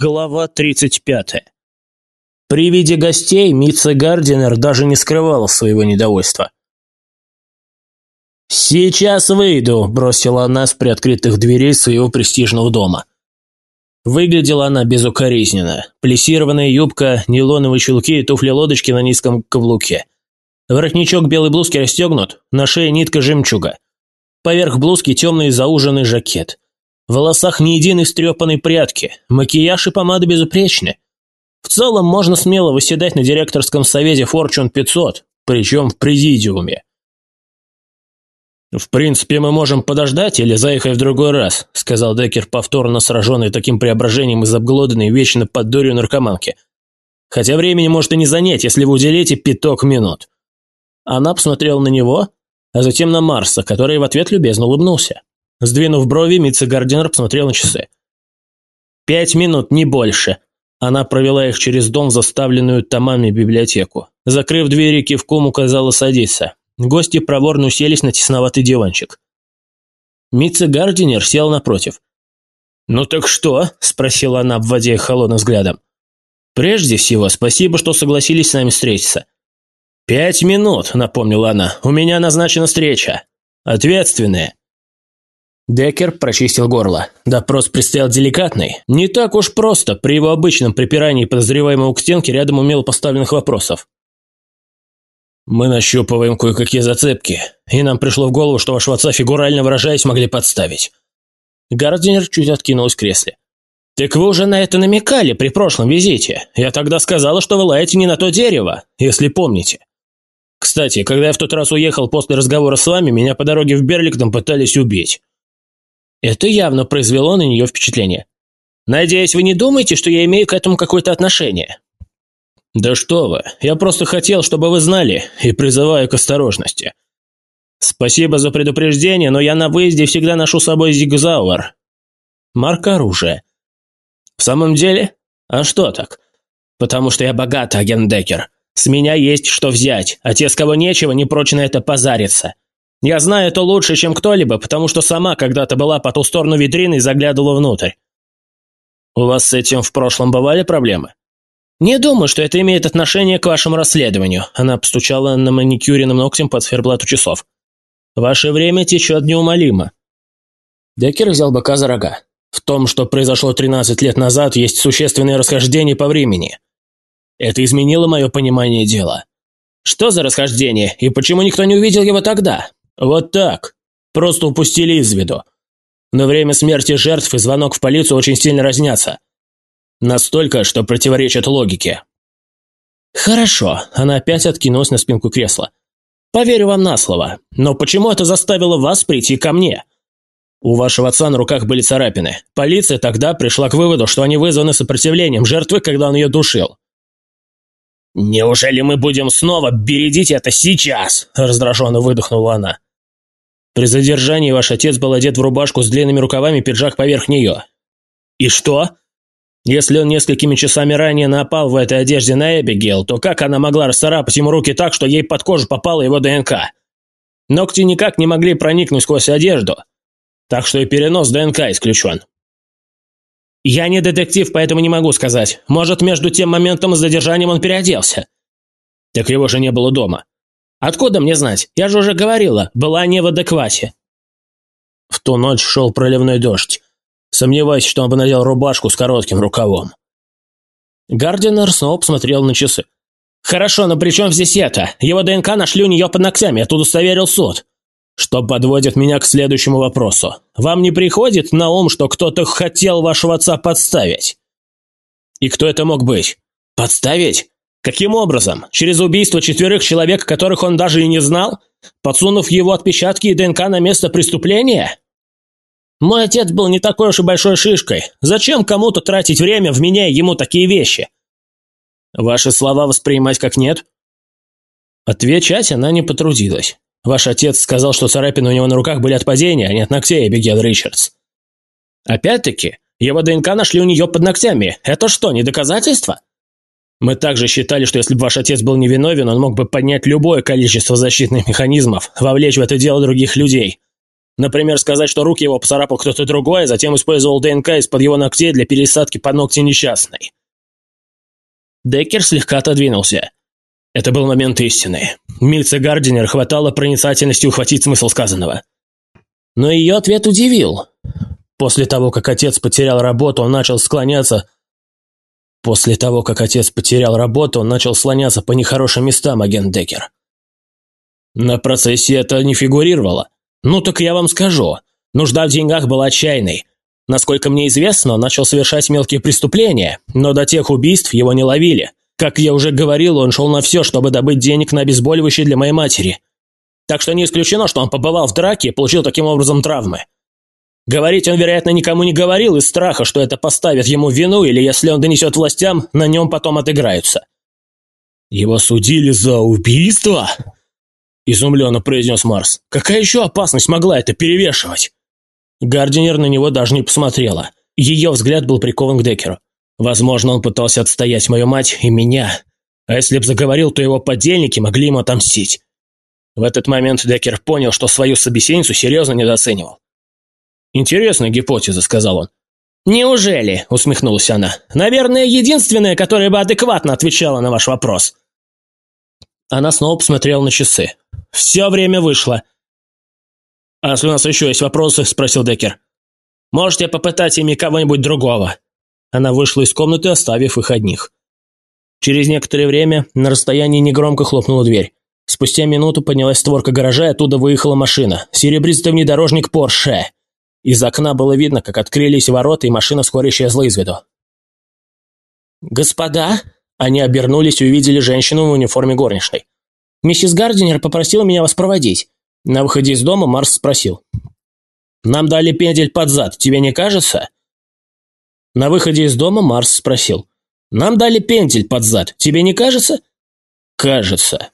Глава 35. При виде гостей Митца Гардинер даже не скрывала своего недовольства. «Сейчас выйду», – бросила она с приоткрытых дверей своего престижного дома. Выглядела она безукоризненно. Плессированная юбка, нейлоновые чулки и туфли-лодочки на низком каблуке. Воротничок белой блузки расстегнут, на шее нитка жемчуга. Поверх блузки темный зауженный жакет – в волосах ни единой стрепанной прядки, макияж и помада безупречны. В целом можно смело выседать на директорском совете Fortune 500, причем в президиуме. «В принципе, мы можем подождать или заехать в другой раз», сказал Деккер, повторно сраженный таким преображением из обглоданной вечно под дурью наркоманки. «Хотя времени может и не занять, если вы уделите пяток минут». Она посмотрела на него, а затем на Марса, который в ответ любезно улыбнулся. Сдвинув брови, Митца Гардинер посмотрел на часы. «Пять минут, не больше». Она провела их через дом заставленную томами библиотеку. Закрыв двери, кивком указала садиться. Гости проворно уселись на тесноватый диванчик. Митца Гардинер сел напротив. «Ну так что?» – спросила она, обводя их холодным взглядом. «Прежде всего, спасибо, что согласились с нами встретиться». «Пять минут», – напомнила она. «У меня назначена встреча. Ответственная. Деккер прочистил горло. Допрос предстоял деликатный. Не так уж просто при его обычном припирании подозреваемого к стенке рядом умело поставленных вопросов. «Мы нащупываем кое-какие зацепки, и нам пришло в голову, что вашего отца, фигурально выражаясь, могли подставить». Гардинер чуть откинулась в кресле. «Так вы уже на это намекали при прошлом визите. Я тогда сказала, что вы лаете не на то дерево, если помните. Кстати, когда я в тот раз уехал после разговора с вами, меня по дороге в Берлингтон пытались убить. Это явно произвело на нее впечатление. «Надеюсь, вы не думаете, что я имею к этому какое-то отношение?» «Да что вы, я просто хотел, чтобы вы знали, и призываю к осторожности. Спасибо за предупреждение, но я на выезде всегда ношу с собой зигзауэр. Марка оружия. В самом деле? А что так? Потому что я богат, агент Деккер. С меня есть что взять, а те, с кого нечего, не прочь на это позариться. Я знаю это лучше, чем кто-либо, потому что сама когда-то была по ту сторону витрины и заглядывала внутрь. У вас с этим в прошлом бывали проблемы? Не думаю, что это имеет отношение к вашему расследованию. Она постучала на маникюренным ногтем под циферблату часов. Ваше время течет неумолимо. Деккер взял быка за рога. В том, что произошло 13 лет назад, есть существенное расхождение по времени. Это изменило мое понимание дела. Что за расхождение, и почему никто не увидел его тогда? Вот так. Просто упустили из виду. Но время смерти жертв и звонок в полицию очень сильно разнятся. Настолько, что противоречат логике. Хорошо, она опять откинулась на спинку кресла. Поверю вам на слово. Но почему это заставило вас прийти ко мне? У вашего отца на руках были царапины. Полиция тогда пришла к выводу, что они вызваны сопротивлением жертвы, когда он ее душил. «Неужели мы будем снова бередить это сейчас?» – раздраженно выдохнула она. При задержании ваш отец был одет в рубашку с длинными рукавами, пиджак поверх нее. И что? Если он несколькими часами ранее напал в этой одежде на Эбигейл, то как она могла расцарапать ему руки так, что ей под кожу попала его ДНК? Ногти никак не могли проникнуть сквозь одежду, так что и перенос ДНК исключен. Я не детектив, поэтому не могу сказать. Может, между тем моментом и задержанием он переоделся. Так его же не было дома. Откуда мне знать? Я же уже говорила, была не в адеквате. В ту ночь шел проливной дождь. Сомневаюсь, что он бы надел рубашку с коротким рукавом. Гардинер снова посмотрел на часы. «Хорошо, но при чем здесь это? Его ДНК нашли у нее под ногтями, оттуда удостоверил суд. Что подводит меня к следующему вопросу. Вам не приходит на ум, что кто-то хотел вашего отца подставить? И кто это мог быть? Подставить? Каким образом? Через убийство четверых человек, которых он даже и не знал? Подсунув его отпечатки и ДНК на место преступления? Мой отец был не такой уж и большой шишкой. Зачем кому-то тратить время, вменяя ему такие вещи? Ваши слова воспринимать как нет? Отвечать она не потрудилась. Ваш отец сказал, что царапины у него на руках были от падения, а не от ногтей, Эбигейл Ричардс. Опять-таки, его ДНК нашли у нее под ногтями. Это что, не доказательство? Мы также считали, что если бы ваш отец был невиновен, он мог бы поднять любое количество защитных механизмов, вовлечь в это дело других людей. Например, сказать, что руки его поцарапал кто-то другой, а затем использовал ДНК из-под его ногтей для пересадки под ногти несчастной. Деккер слегка отодвинулся. Это был момент истины. Мильце Гардинер хватало проницательности ухватить смысл сказанного. Но ее ответ удивил. После того, как отец потерял работу, он начал склоняться... После того, как отец потерял работу, он начал слоняться по нехорошим местам, агент Деккер. На процессе это не фигурировало. Ну так я вам скажу. Нужда в деньгах была отчаянной. Насколько мне известно, он начал совершать мелкие преступления, но до тех убийств его не ловили. Как я уже говорил, он шел на все, чтобы добыть денег на обезболивающее для моей матери. Так что не исключено, что он побывал в драке и получил таким образом травмы. Говорить он, вероятно, никому не говорил из страха, что это поставит ему вину, или если он донесет властям, на нем потом отыграются. «Его судили за убийство?» Изумленно произнес Марс. «Какая еще опасность могла это перевешивать?» Гардинер на него даже не посмотрела. Ее взгляд был прикован к Деккеру. Возможно, он пытался отстоять мою мать и меня. А если б заговорил, то его подельники могли ему отомстить. В этот момент Деккер понял, что свою собеседницу серьезно недооценивал. «Интересная гипотеза», — сказал он. «Неужели?» — усмехнулась она. «Наверное, единственная, которая бы адекватно отвечала на ваш вопрос». Она снова посмотрела на часы. «Все время вышло». «А если у нас еще есть вопросы?» – спросил Деккер. «Можете попытать ими кого-нибудь другого». Она вышла из комнаты, оставив их одних. Через некоторое время на расстоянии негромко хлопнула дверь. Спустя минуту поднялась створка гаража, и оттуда выехала машина. Серебристый внедорожник Порше. Из окна было видно, как открылись ворота, и машина вскоре исчезла из виду. «Господа!» Они обернулись и увидели женщину в униформе горничной. «Миссис Гардинер попросила меня вас проводить». На выходе из дома Марс спросил. «Нам дали пендель под зад, тебе не кажется?» На выходе из дома Марс спросил. «Нам дали пендель под зад, тебе не кажется?» «Кажется»,